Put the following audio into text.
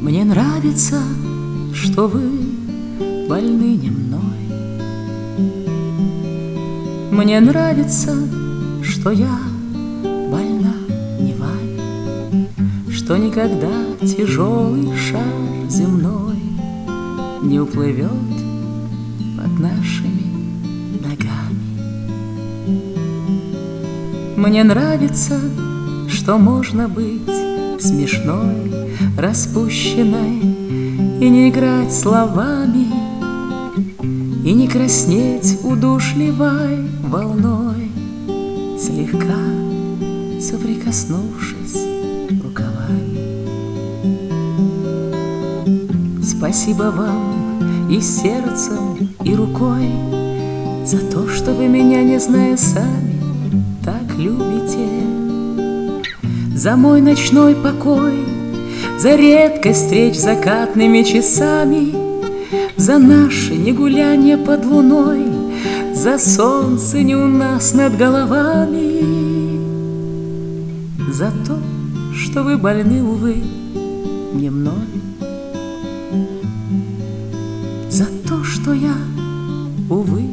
Мне нравится, что вы больны не мной. Мне нравится, что я больна не вами, Что никогда тяжелый шар земной Не уплывет под нашими ногами. Мне нравится, что можно быть смешной, распущенной И не играть словами, и не краснеть удушливой волной, Слегка соприкоснувшись рукавами. Спасибо вам и сердцем, и рукой За то, что вы меня, не зная сами, так любите. За мой ночной покой, за редкость встреч закатными часами, За наше негуляние под луной, за солнце не у нас над головами, За то, что вы больны, увы, не мной, За то, что я, увы,